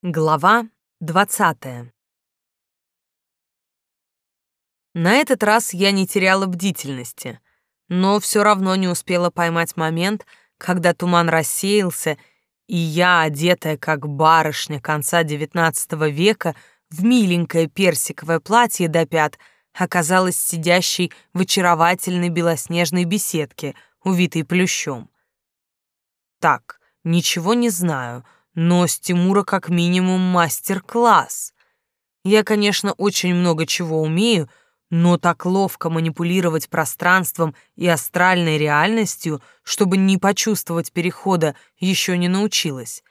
Глава двадцатая. На этот раз я не теряла бдительности, но все равно не успела поймать момент, когда туман рассеялся, и я, одетая как барышня конца XIX века, в миленькое персиковое платье до пят, оказалась сидящей в очаровательной белоснежной беседке, увитой плющом. Так, ничего не знаю — но с Тимура как минимум мастер-класс. Я, конечно, очень много чего умею, но так ловко манипулировать пространством и астральной реальностью, чтобы не почувствовать перехода, еще не научилась.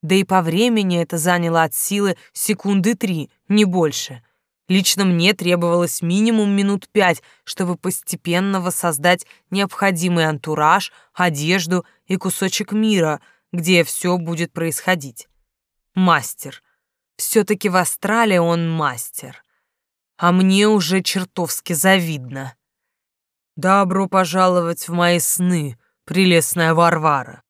Да и по времени это заняло от силы секунды три, не больше. Лично мне требовалось минимум минут пять, чтобы постепенно воссоздать необходимый антураж, одежду и кусочек мира — где все будет происходить. Мастер. Все-таки в Австралии он мастер. А мне уже чертовски завидно. Добро пожаловать в мои сны, прелестная Варвара.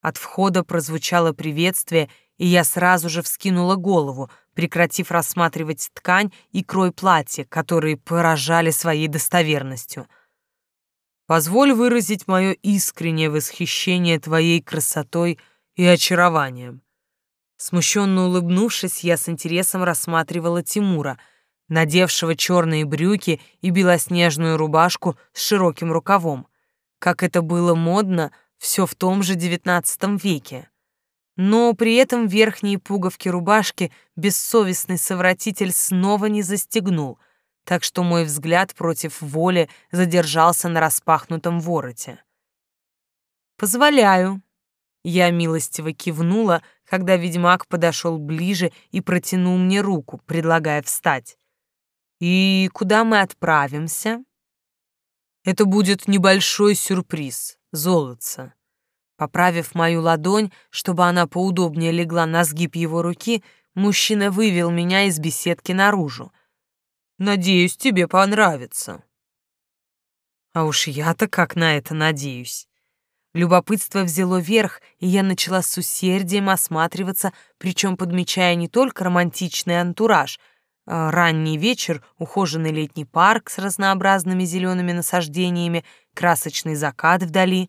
От входа прозвучало приветствие, и я сразу же вскинула голову, прекратив рассматривать ткань и крой платья, которые поражали своей достоверностью — Позволь выразить мое искреннее восхищение твоей красотой и очарованием. Смущенно улыбнувшись, я с интересом рассматривала Тимура, надевшего черные брюки и белоснежную рубашку с широким рукавом. Как это было модно все в том же девятнадцатом веке. Но при этом верхние пуговки рубашки бессовестный совратитель снова не застегнул — так что мой взгляд против воли задержался на распахнутом вороте. «Позволяю». Я милостиво кивнула, когда ведьмак подошел ближе и протянул мне руку, предлагая встать. «И куда мы отправимся?» «Это будет небольшой сюрприз, золотце». Поправив мою ладонь, чтобы она поудобнее легла на сгиб его руки, мужчина вывел меня из беседки наружу, Надеюсь, тебе понравится. А уж я-то как на это надеюсь. Любопытство взяло верх, и я начала с усердием осматриваться, причем подмечая не только романтичный антураж, а ранний вечер, ухоженный летний парк с разнообразными зелеными насаждениями, красочный закат вдали,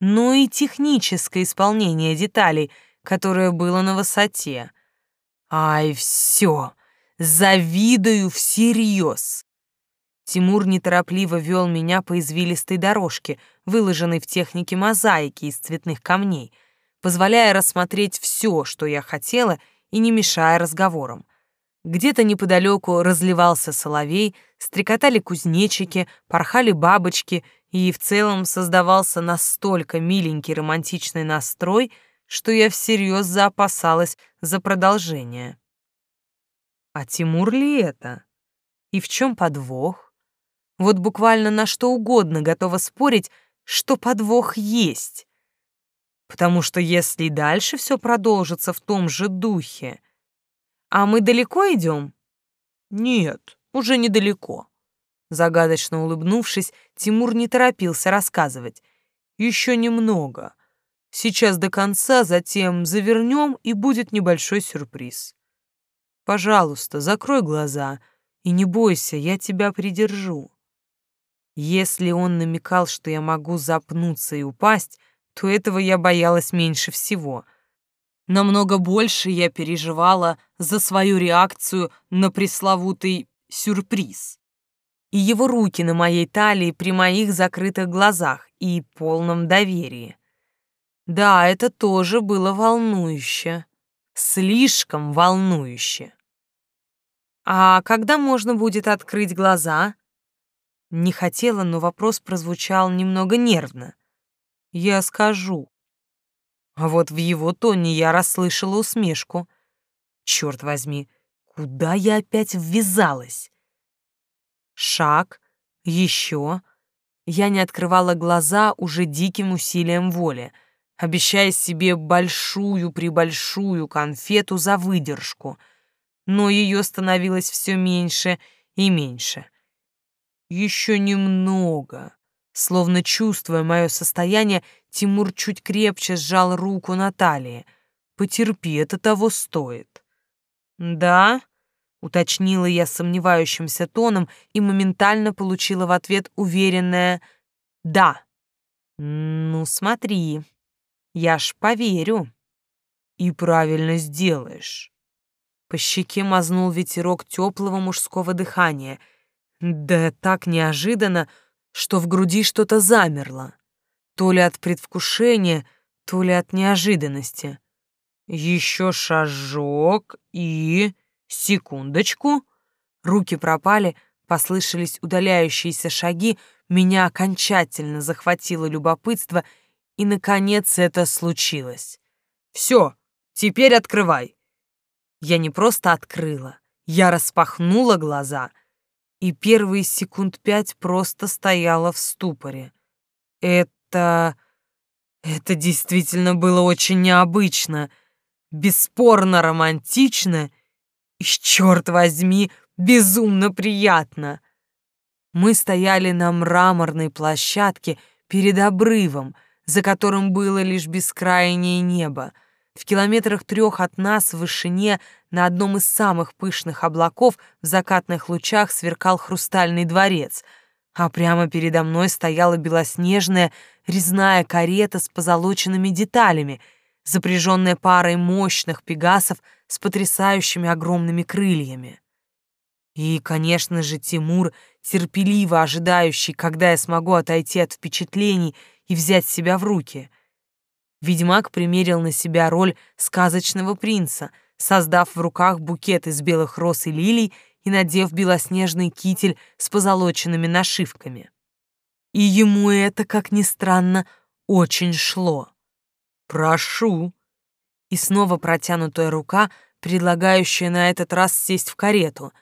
но и техническое исполнение деталей, которое было на высоте. Ай, все! Завидую всерьез. Тимур неторопливо вел меня по извилистой дорожке, выложенной в технике мозаики из цветных камней, позволяя рассмотреть все, что я хотела, и не мешая разговорам. Где-то неподалеку разливался соловей, стрекотали кузнечики, порхали бабочки, и в целом создавался настолько миленький романтичный настрой, что я всерьез заопасалась за продолжение. А Тимур ли это? И в чем подвох? Вот буквально на что угодно готова спорить, что подвох есть. Потому что если дальше все продолжится в том же духе... А мы далеко идем? Нет, уже недалеко. Загадочно улыбнувшись, Тимур не торопился рассказывать. Еще немного. Сейчас до конца, затем завернем, и будет небольшой сюрприз. Пожалуйста, закрой глаза и не бойся, я тебя придержу. Если он намекал, что я могу запнуться и упасть, то этого я боялась меньше всего. Намного больше я переживала за свою реакцию на пресловутый сюрприз. И его руки на моей талии при моих закрытых глазах и полном доверии. Да, это тоже было волнующе слишком волнующе. А когда можно будет открыть глаза? Не хотела, но вопрос прозвучал немного нервно. Я скажу. А вот в его тоне я расслышала усмешку. Черт возьми, куда я опять ввязалась? Шаг, еще. Я не открывала глаза уже диким усилием воли — обещая себе большую-пребольшую конфету за выдержку, но ее становилось все меньше и меньше. Еще немного. Словно чувствуя мое состояние, Тимур чуть крепче сжал руку Натальи. потерпи, это того стоит». «Да?» — уточнила я сомневающимся тоном и моментально получила в ответ уверенное «да». «Ну, смотри, я ж поверю». «И правильно сделаешь». По щеке мазнул ветерок теплого мужского дыхания. Да так неожиданно, что в груди что-то замерло. То ли от предвкушения, то ли от неожиданности. Еще шажок и... Секундочку. Руки пропали, послышались удаляющиеся шаги, меня окончательно захватило любопытство, и, наконец, это случилось. Все, теперь открывай. Я не просто открыла, я распахнула глаза и первые секунд пять просто стояла в ступоре. Это... это действительно было очень необычно, бесспорно романтично и, черт возьми, безумно приятно. Мы стояли на мраморной площадке перед обрывом, за которым было лишь бескрайнее небо. В километрах трех от нас в вышине на одном из самых пышных облаков в закатных лучах сверкал хрустальный дворец, а прямо передо мной стояла белоснежная резная карета с позолоченными деталями, запряженная парой мощных пегасов с потрясающими огромными крыльями. И, конечно же, Тимур, терпеливо ожидающий, когда я смогу отойти от впечатлений и взять себя в руки — Ведьмак примерил на себя роль сказочного принца, создав в руках букет из белых роз и лилий и надев белоснежный китель с позолоченными нашивками. И ему это, как ни странно, очень шло. «Прошу!» И снова протянутая рука, предлагающая на этот раз сесть в карету.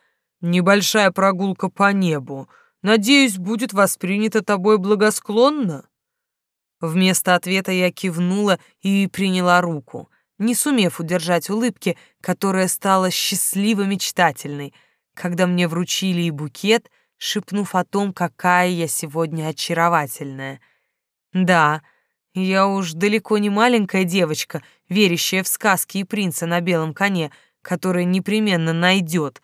«Небольшая прогулка по небу. Надеюсь, будет воспринята тобой благосклонно?» Вместо ответа я кивнула и приняла руку, не сумев удержать улыбки, которая стала счастливо-мечтательной, когда мне вручили и букет, шепнув о том, какая я сегодня очаровательная. Да, я уж далеко не маленькая девочка, верящая в сказки и принца на белом коне, который непременно найдет,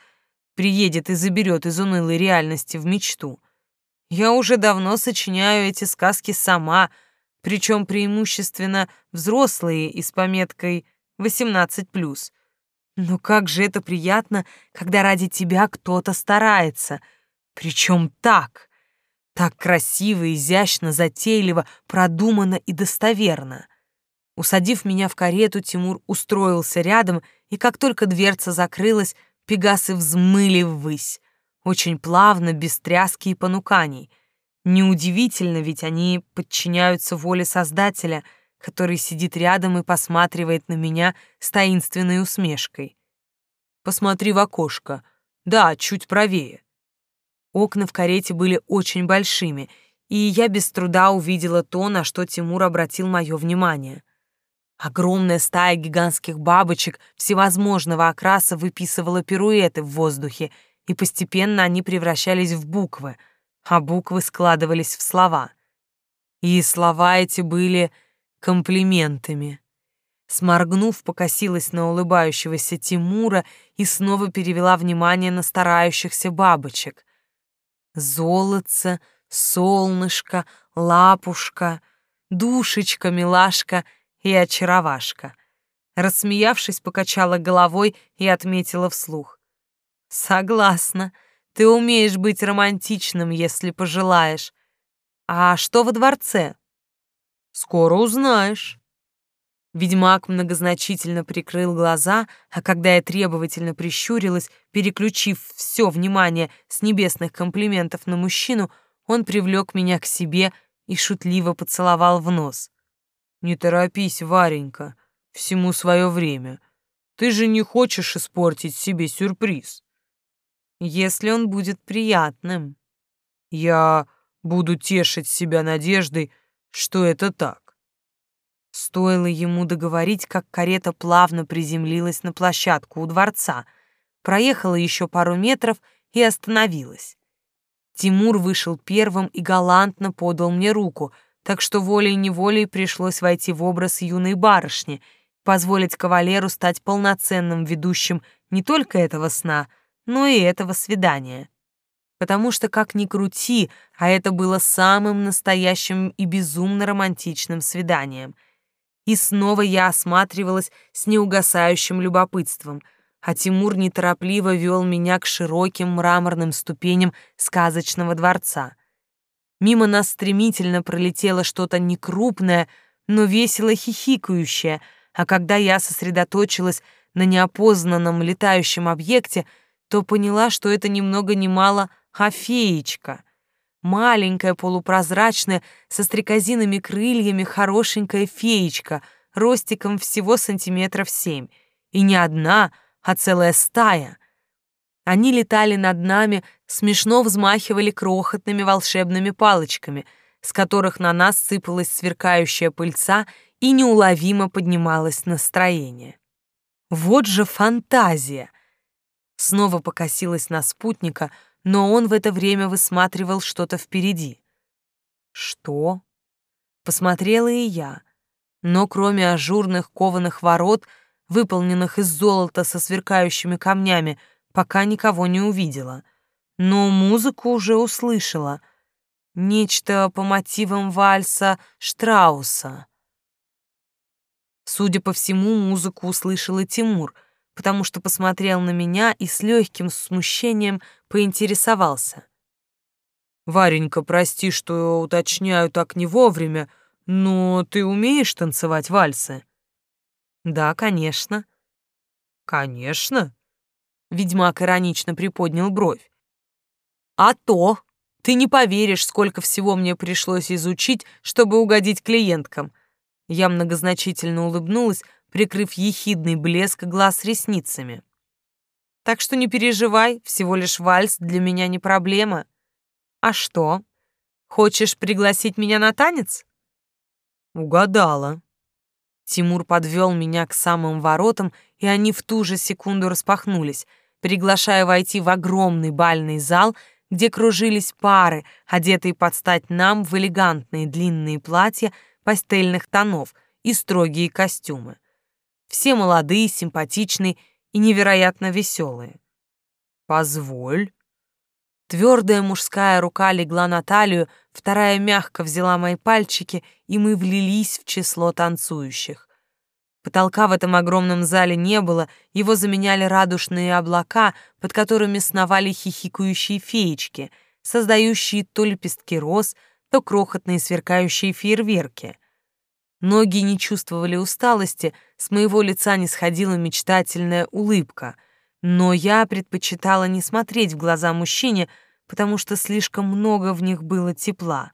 приедет и заберет из унылой реальности в мечту. Я уже давно сочиняю эти сказки сама — причем преимущественно взрослые и с пометкой 18+. Но как же это приятно, когда ради тебя кто-то старается. Причем так. Так красиво, изящно, затейливо, продуманно и достоверно. Усадив меня в карету, Тимур устроился рядом, и как только дверца закрылась, пегасы взмыли ввысь. Очень плавно, без тряски и понуканий — Неудивительно, ведь они подчиняются воле Создателя, который сидит рядом и посматривает на меня с таинственной усмешкой. «Посмотри в окошко. Да, чуть правее». Окна в карете были очень большими, и я без труда увидела то, на что Тимур обратил мое внимание. Огромная стая гигантских бабочек всевозможного окраса выписывала пируэты в воздухе, и постепенно они превращались в буквы — а буквы складывались в слова. И слова эти были комплиментами. Сморгнув, покосилась на улыбающегося Тимура и снова перевела внимание на старающихся бабочек. Золотце, солнышко, лапушка, душечка, милашка и очаровашка. Рассмеявшись, покачала головой и отметила вслух. «Согласна», ты умеешь быть романтичным, если пожелаешь. А что во дворце? Скоро узнаешь. Ведьмак многозначительно прикрыл глаза, а когда я требовательно прищурилась, переключив все внимание с небесных комплиментов на мужчину, он привлек меня к себе и шутливо поцеловал в нос. «Не торопись, Варенька, всему свое время. Ты же не хочешь испортить себе сюрприз» если он будет приятным. Я буду тешить себя надеждой, что это так. Стоило ему договорить, как карета плавно приземлилась на площадку у дворца, проехала еще пару метров и остановилась. Тимур вышел первым и галантно подал мне руку, так что волей-неволей пришлось войти в образ юной барышни позволить кавалеру стать полноценным ведущим не только этого сна, но и этого свидания. Потому что, как ни крути, а это было самым настоящим и безумно романтичным свиданием. И снова я осматривалась с неугасающим любопытством, а Тимур неторопливо вел меня к широким мраморным ступеням сказочного дворца. Мимо нас стремительно пролетело что-то некрупное, но весело хихикающее, а когда я сосредоточилась на неопознанном летающем объекте — то поняла, что это ни много ни мало а феечка. Маленькая, полупрозрачная, со стрекозиными крыльями хорошенькая феечка, ростиком всего сантиметров семь. И не одна, а целая стая. Они летали над нами, смешно взмахивали крохотными волшебными палочками, с которых на нас сыпалась сверкающая пыльца и неуловимо поднималось настроение. Вот же фантазия! Снова покосилась на спутника, но он в это время высматривал что-то впереди. Что? Посмотрела и я, но кроме ажурных кованых ворот, выполненных из золота со сверкающими камнями, пока никого не увидела. Но музыку уже услышала. Нечто по мотивам вальса Штрауса. Судя по всему, музыку услышал и Тимур — потому что посмотрел на меня и с легким смущением поинтересовался. «Варенька, прости, что уточняю так не вовремя, но ты умеешь танцевать вальсы?» «Да, конечно». «Конечно?» Ведьмак иронично приподнял бровь. «А то! Ты не поверишь, сколько всего мне пришлось изучить, чтобы угодить клиенткам». Я многозначительно улыбнулась, прикрыв ехидный блеск глаз ресницами. Так что не переживай, всего лишь вальс для меня не проблема. А что? Хочешь пригласить меня на танец? Угадала. Тимур подвел меня к самым воротам, и они в ту же секунду распахнулись, приглашая войти в огромный бальный зал, где кружились пары, одетые под стать нам в элегантные длинные платья пастельных тонов и строгие костюмы. Все молодые, симпатичные и невероятно веселые. «Позволь». Твердая мужская рука легла на талию, вторая мягко взяла мои пальчики, и мы влились в число танцующих. Потолка в этом огромном зале не было, его заменяли радужные облака, под которыми сновали хихикающие феечки, создающие то лепестки роз, то крохотные сверкающие фейерверки — Ноги не чувствовали усталости, с моего лица не сходила мечтательная улыбка. Но я предпочитала не смотреть в глаза мужчине, потому что слишком много в них было тепла.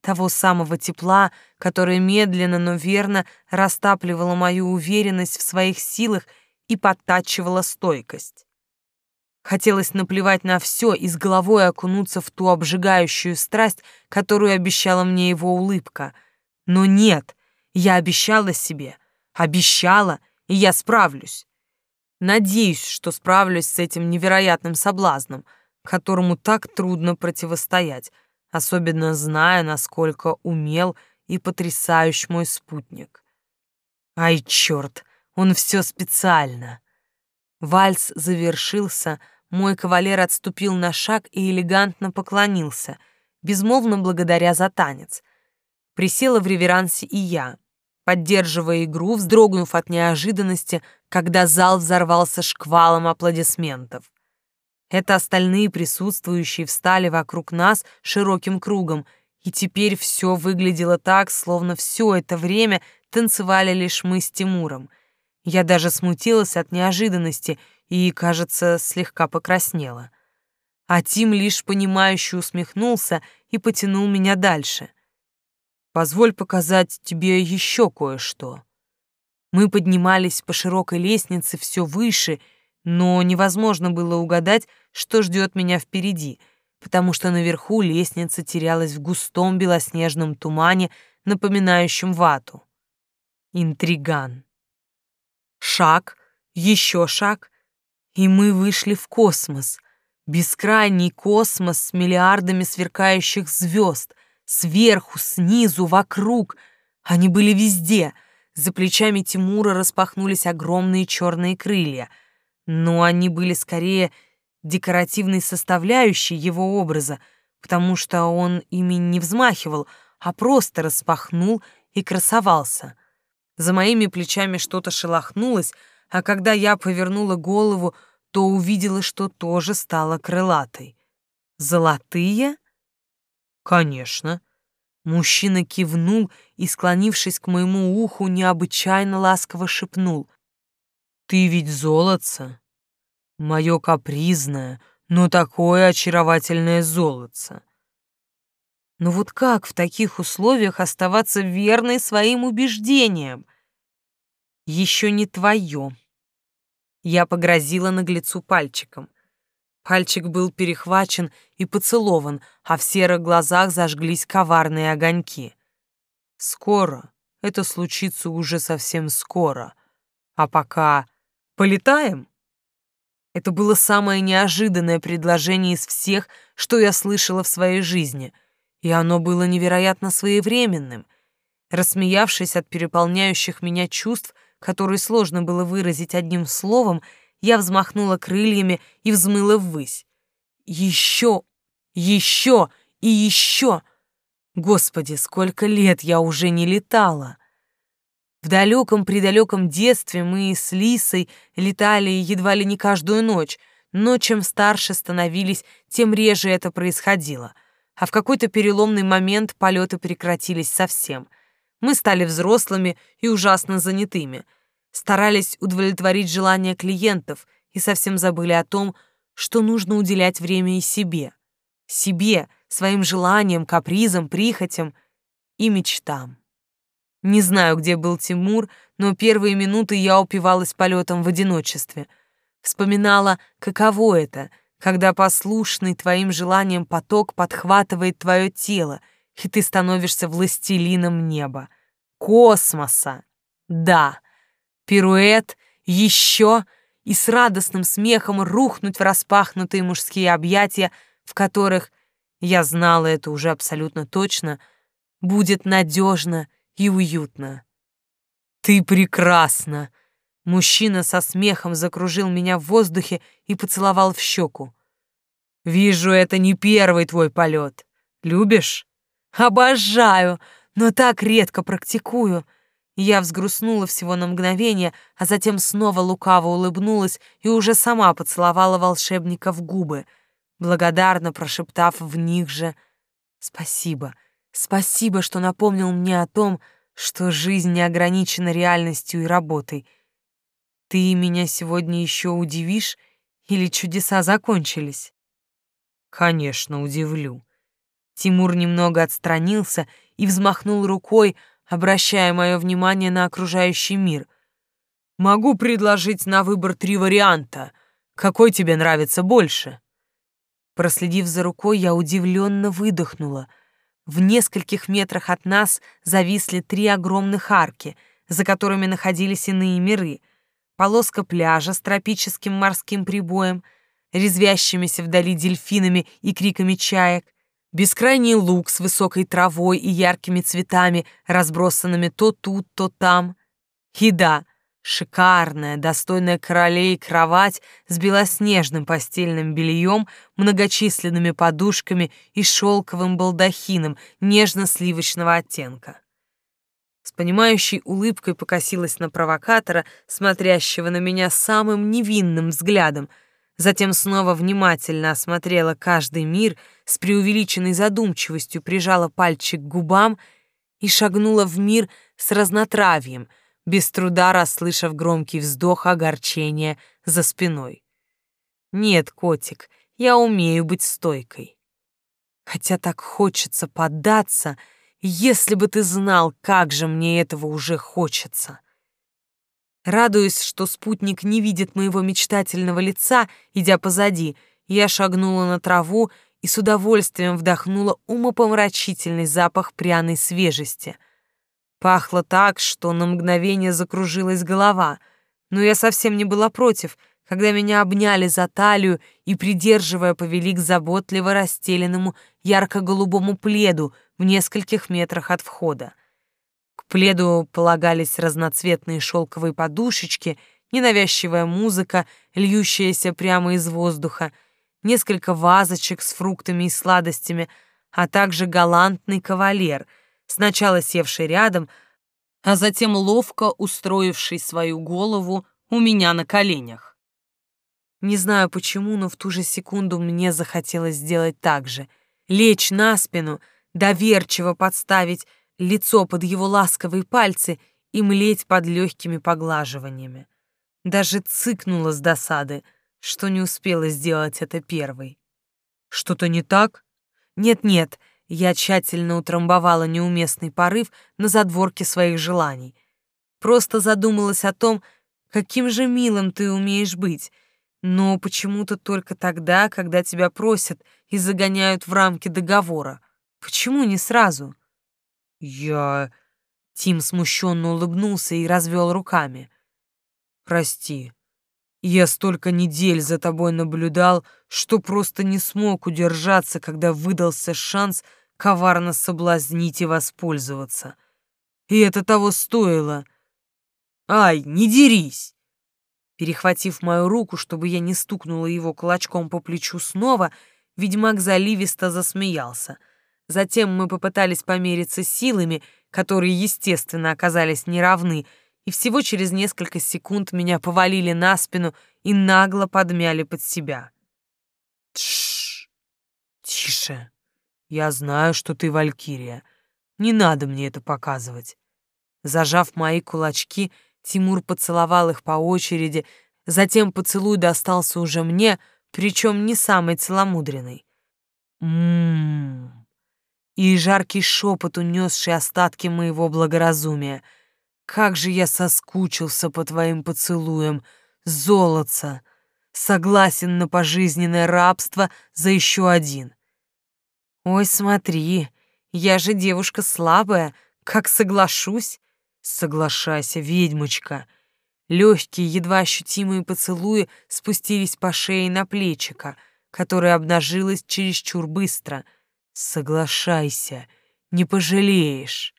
Того самого тепла, которое медленно, но верно растапливало мою уверенность в своих силах и подтачивало стойкость. Хотелось наплевать на все и с головой окунуться в ту обжигающую страсть, которую обещала мне его улыбка. Но нет — я обещала себе, обещала, и я справлюсь. Надеюсь, что справлюсь с этим невероятным соблазном, которому так трудно противостоять, особенно зная, насколько умел и потрясающий мой спутник. Ай, черт, он все специально. Вальс завершился, мой кавалер отступил на шаг и элегантно поклонился, безмолвно благодаря за танец. Присела в реверансе и я поддерживая игру, вздрогнув от неожиданности, когда зал взорвался шквалом аплодисментов. Это остальные присутствующие встали вокруг нас широким кругом, и теперь все выглядело так, словно все это время танцевали лишь мы с Тимуром. Я даже смутилась от неожиданности и, кажется, слегка покраснела. А Тим лишь понимающе усмехнулся и потянул меня дальше. Позволь показать тебе еще кое-что. Мы поднимались по широкой лестнице все выше, но невозможно было угадать, что ждет меня впереди, потому что наверху лестница терялась в густом белоснежном тумане, напоминающем вату. Интриган. Шаг, еще шаг, и мы вышли в космос. Бескрайний космос с миллиардами сверкающих звезд — Сверху, снизу, вокруг. Они были везде. за плечами Тимура распахнулись огромные черные крылья, но они были скорее декоративной составляющей его образа, потому что он ими не взмахивал, а просто распахнул и красовался. За моими плечами что-то шелохнулось, а когда я повернула голову, то увидела, что тоже стала крылатой. Золотые? Конечно. Мужчина кивнул и, склонившись к моему уху, необычайно ласково шепнул. «Ты ведь золотце, мое капризное, но такое очаровательное золотце». Но вот как в таких условиях оставаться верной своим убеждениям? Еще не твое. Я погрозила наглецу пальчиком. Пальчик был перехвачен и поцелован, а в серых глазах зажглись коварные огоньки. Скоро, это случится уже совсем скоро. А пока полетаем? Это было самое неожиданное предложение из всех, что я слышала в своей жизни, и оно было невероятно своевременным. Рассмеявшись от переполняющих меня чувств, которые сложно было выразить одним словом, я взмахнула крыльями и взмыла ввысь. Еще, еще и еще! Господи, сколько лет я уже не летала! В далеком-предалеком детстве мы с Лисой летали едва ли не каждую ночь, но чем старше становились, тем реже это происходило. А в какой-то переломный момент полеты прекратились совсем. Мы стали взрослыми и ужасно занятыми — старались удовлетворить желания клиентов и совсем забыли о том, что нужно уделять время и себе. Себе, своим желаниям, капризам, прихотям и мечтам. Не знаю, где был Тимур, но первые минуты я упивалась полетом в одиночестве. Вспоминала, каково это, когда послушный твоим желаниям поток подхватывает твое тело, и ты становишься властелином неба. Космоса. Да, пируэт, еще и с радостным смехом рухнуть в распахнутые мужские объятия, в которых, я знала это уже абсолютно точно, будет надежно и уютно. «Ты прекрасна!» Мужчина со смехом закружил меня в воздухе и поцеловал в щеку. «Вижу, это не первый твой полет. Любишь?» «Обожаю, но так редко практикую. Я взгрустнула всего на мгновение, а затем снова лукаво улыбнулась и уже сама поцеловала волшебника в губы, благодарно прошептав в них же «Спасибо, спасибо, что напомнил мне о том, что жизнь не ограничена реальностью и работой. Ты меня сегодня еще удивишь или чудеса закончились?» «Конечно, удивлю». Тимур немного отстранился и взмахнул рукой, обращая мое внимание на окружающий мир. «Могу предложить на выбор три варианта. Какой тебе нравится больше?» Проследив за рукой, я удивленно выдохнула. В нескольких метрах от нас зависли три огромных арки, за которыми находились иные миры. Полоска пляжа с тропическим морским прибоем, резвящимися вдали дельфинами и криками чаек, бескрайний луг с высокой травой и яркими цветами, разбросанными то тут, то там. И да, шикарная, достойная королей кровать с белоснежным постельным бельем, многочисленными подушками и шелковым балдахином нежно-сливочного оттенка. С понимающей улыбкой покосилась на провокатора, смотрящего на меня самым невинным взглядом — затем снова внимательно осмотрела каждый мир, с преувеличенной задумчивостью прижала пальчик к губам и шагнула в мир с разнотравьем, без труда расслышав громкий вздох огорчения за спиной. «Нет, котик, я умею быть стойкой. Хотя так хочется поддаться, если бы ты знал, как же мне этого уже хочется». Радуясь, что спутник не видит моего мечтательного лица, идя позади, я шагнула на траву и с удовольствием вдохнула умопомрачительный запах пряной свежести. Пахло так, что на мгновение закружилась голова, но я совсем не была против, когда меня обняли за талию и, придерживая, повели к заботливо расстеленному ярко-голубому пледу в нескольких метрах от входа. Пледу полагались разноцветные шелковые подушечки, ненавязчивая музыка, льющаяся прямо из воздуха, несколько вазочек с фруктами и сладостями, а также галантный кавалер, сначала севший рядом, а затем ловко устроивший свою голову у меня на коленях. Не знаю почему, но в ту же секунду мне захотелось сделать так же. Лечь на спину, доверчиво подставить лицо под его ласковые пальцы и млеть под легкими поглаживаниями. Даже цыкнула с досады, что не успела сделать это первой. Что-то не так? Нет-нет, я тщательно утрамбовала неуместный порыв на задворке своих желаний. Просто задумалась о том, каким же милым ты умеешь быть, но почему-то только тогда, когда тебя просят и загоняют в рамки договора. Почему не сразу? Я... Тим смущенно улыбнулся и развел руками. Прости. Я столько недель за тобой наблюдал, что просто не смог удержаться, когда выдался шанс коварно соблазнить и воспользоваться. И это того стоило. Ай, не дерись! Перехватив мою руку, чтобы я не стукнула его кулачком по плечу снова, ведьмак заливисто засмеялся. Затем мы попытались помериться силами, которые, естественно, оказались неравны, и всего через несколько секунд меня повалили на спину и нагло подмяли под себя. Тш, тише. Я знаю, что ты валькирия. Не надо мне это показывать. Зажав мои кулачки, Тимур поцеловал их по очереди, затем поцелуй достался уже мне, причем не самый целомудренный. Ммм. И жаркий шепот, унесший остатки моего благоразумия — как же я соскучился по твоим поцелуям, золотца! Согласен на пожизненное рабство за еще один. Ой, смотри, я же девушка слабая, как соглашусь? Соглашайся, ведьмочка. Легкие, едва ощутимые поцелуи спустились по шее на плечика, которое обнажилось чересчур быстро. Соглашайся, не пожалеешь.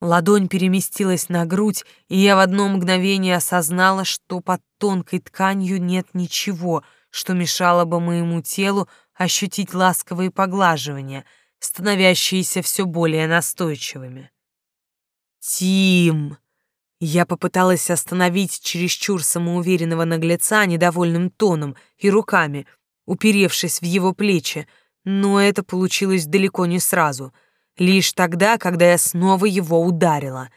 Ладонь переместилась на грудь, и я в одно мгновение осознала, что под тонкой тканью нет ничего, что мешало бы моему телу ощутить ласковые поглаживания, становящиеся все более настойчивыми. «Тим!» Я попыталась остановить чересчур самоуверенного наглеца недовольным тоном и руками, уперевшись в его плечи, но это получилось далеко не сразу — Лишь тогда, когда я снова его ударила.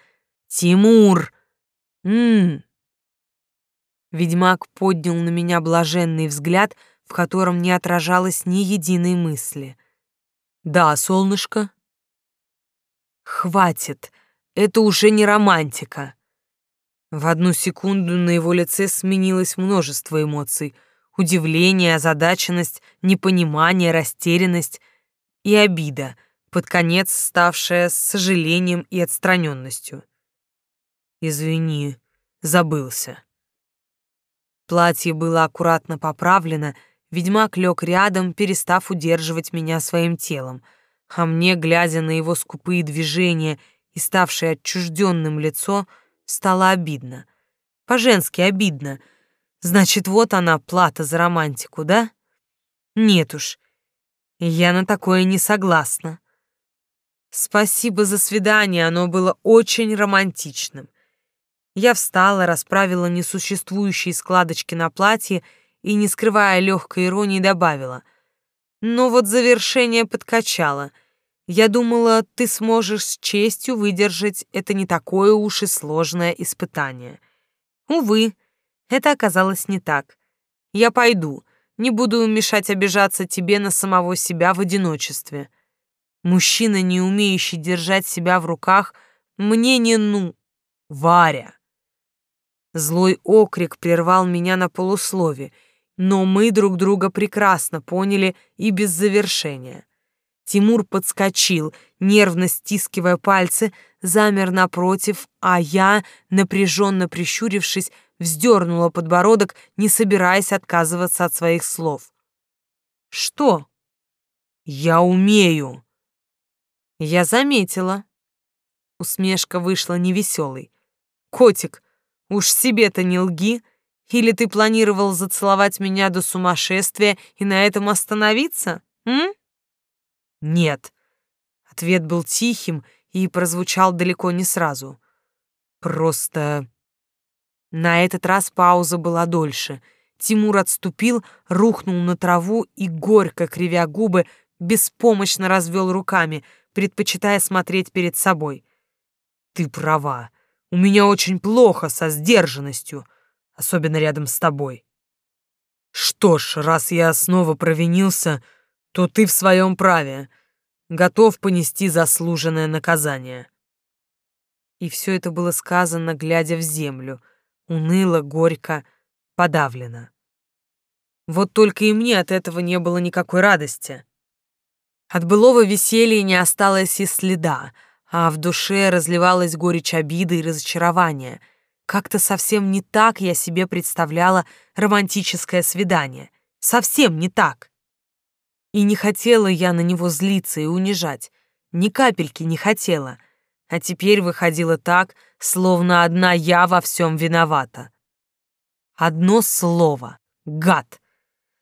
«Тимур!» «М-м-м!» Ведьмак поднял на меня блаженный взгляд, в котором не отражалось ни единой мысли. «Да, солнышко?» «Хватит, это уже не романтика». В одну секунду на его лице сменилось множество эмоций. Удивление, озадаченность, непонимание, растерянность и обида — под конец ставшая с сожалением и отстраненностью. «Извини, забылся». Платье было аккуратно поправлено, ведьмак лег рядом, перестав удерживать меня своим телом, а мне, глядя на его скупые движения и ставшее отчужденным лицо, стало обидно. По-женски обидно. Значит, вот она, плата за романтику, да? Нет уж, я на такое не согласна. Спасибо за свидание, оно было очень романтичным. Я встала, расправила несуществующие складочки на платье и, не скрывая легкой иронии, добавила. Но вот завершение подкачало. Я думала, ты сможешь с честью выдержать это не такое уж и сложное испытание. Увы, это оказалось не так. Я пойду, не буду мешать обижаться тебе на самого себя в одиночестве. Мужчина, не умеющий держать себя в руках, мне не ну, Варя. Злой окрик прервал меня на полуслове, но мы друг друга прекрасно поняли и без завершения. Тимур подскочил, нервно стискивая пальцы, замер напротив, а я, напряженно прищурившись, вздернула подбородок, не собираясь отказываться от своих слов. «Что?» «Я умею!» Я заметила. Усмешка вышла невеселой. «Котик, уж себе-то не лги, или ты планировал зацеловать меня до сумасшествия и на этом остановиться, м?» «Нет». Ответ был тихим и прозвучал далеко не сразу. «Просто...» На этот раз пауза была дольше. Тимур отступил, рухнул на траву и, горько кривя губы, беспомощно развел руками, предпочитая смотреть перед собой. «Ты права. У меня очень плохо со сдержанностью, особенно рядом с тобой. Что ж, раз я снова провинился, то ты в своем праве, готов понести заслуженное наказание». И все это было сказано, глядя в землю, уныло, горько, подавлено. Вот только и мне от этого не было никакой радости. От былого веселья не осталось и следа, а в душе разливалась горечь обиды и разочарования. Как-то совсем не так я себе представляла романтическое свидание. Совсем не так. И не хотела я на него злиться и унижать. Ни капельки не хотела. А теперь выходило так, словно одна я во всем виновата. Одно слово — гад.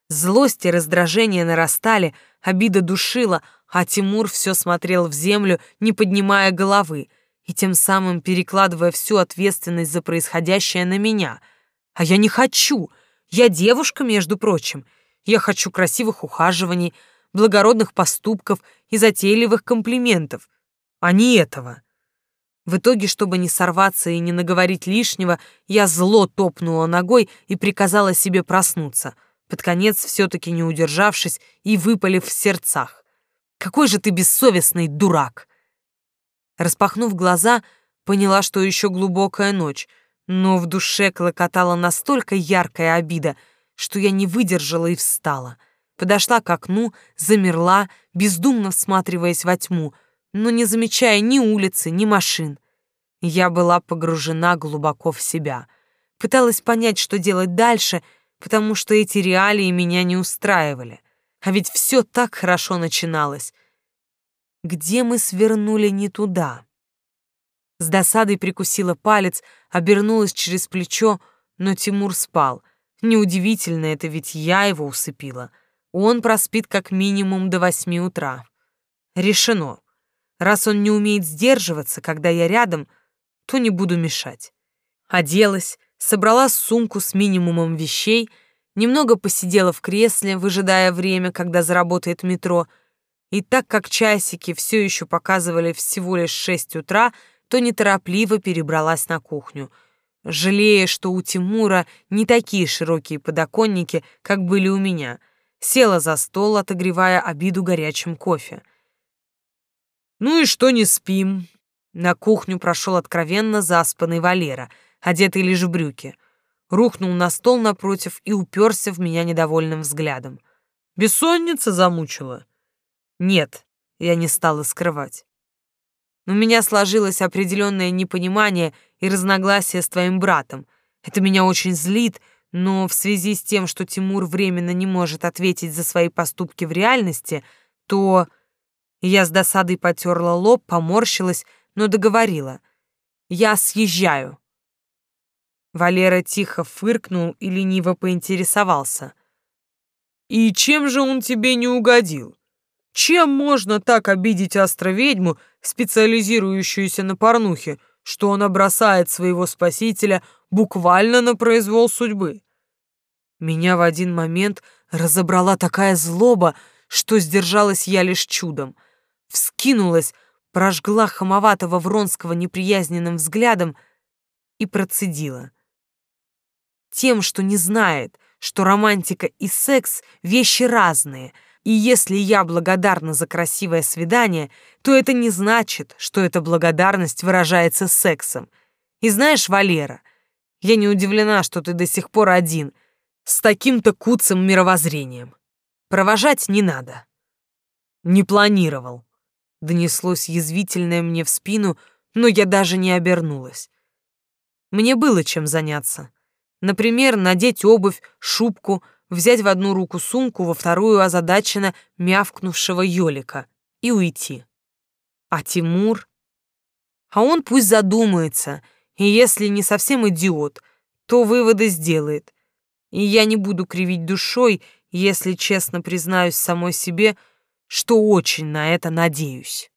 Злость и раздражение нарастали, обида душила, а Тимур все смотрел в землю, не поднимая головы, и тем самым перекладывая всю ответственность за происходящее на меня. А я не хочу. Я девушка, между прочим. Я хочу красивых ухаживаний, благородных поступков и затейливых комплиментов, а не этого. В итоге, чтобы не сорваться и не наговорить лишнего, я зло топнула ногой и приказала себе проснуться — под конец все-таки не удержавшись и выпалив в сердцах. «Какой же ты бессовестный дурак!» Распахнув глаза, поняла, что еще глубокая ночь, но в душе клокотала настолько яркая обида, что я не выдержала и встала. Подошла к окну, замерла, бездумно всматриваясь во тьму, но не замечая ни улицы, ни машин. Я была погружена глубоко в себя. Пыталась понять, что делать дальше — потому что эти реалии меня не устраивали. А ведь все так хорошо начиналось. Где мы свернули не туда? С досадой прикусила палец, обернулась через плечо, но Тимур спал. Неудивительно, это ведь я его усыпила. Он проспит как минимум до восьми утра. Решено. Раз он не умеет сдерживаться, когда я рядом, то не буду мешать. Оделась, собрала сумку с минимумом вещей, немного посидела в кресле, выжидая время, когда заработает метро, и так как часики все еще показывали всего лишь шесть утра, то неторопливо перебралась на кухню, жалея, что у Тимура не такие широкие подоконники, как были у меня. Села за стол, отогревая обиду горячим кофе. «Ну и что не спим?» На кухню прошел откровенно заспанный Валера — одетый лишь в брюки, рухнул на стол напротив и уперся в меня недовольным взглядом. «Бессонница замучила?» «Нет», — я не стала скрывать. У меня сложилось определенное непонимание и разногласие с твоим братом. Это меня очень злит, но в связи с тем, что Тимур временно не может ответить за свои поступки в реальности, то... Я с досадой потерла лоб, поморщилась, но договорила. Я съезжаю. Валера тихо фыркнул и лениво поинтересовался. «И чем же он тебе не угодил? Чем можно так обидеть астроведьму, специализирующуюся на порнухе, что она бросает своего спасителя буквально на произвол судьбы?» Меня в один момент разобрала такая злоба, что сдержалась я лишь чудом. Вскинулась, прожгла хамоватого Вронского неприязненным взглядом и процедила тем, что не знает, что романтика и секс — вещи разные, и если я благодарна за красивое свидание, то это не значит, что эта благодарность выражается сексом. И знаешь, Валера, я не удивлена, что ты до сих пор один, с таким-то куцым мировоззрением. Провожать не надо. Не планировал. Донеслось язвительное мне в спину, но я даже не обернулась. Мне было чем заняться. Например, надеть обувь, шубку, взять в одну руку сумку, во вторую озадаченно мявкнувшего Ёлика и уйти. А Тимур? А он пусть задумается, и если не совсем идиот, то выводы сделает. И я не буду кривить душой, если честно признаюсь самой себе, что очень на это надеюсь.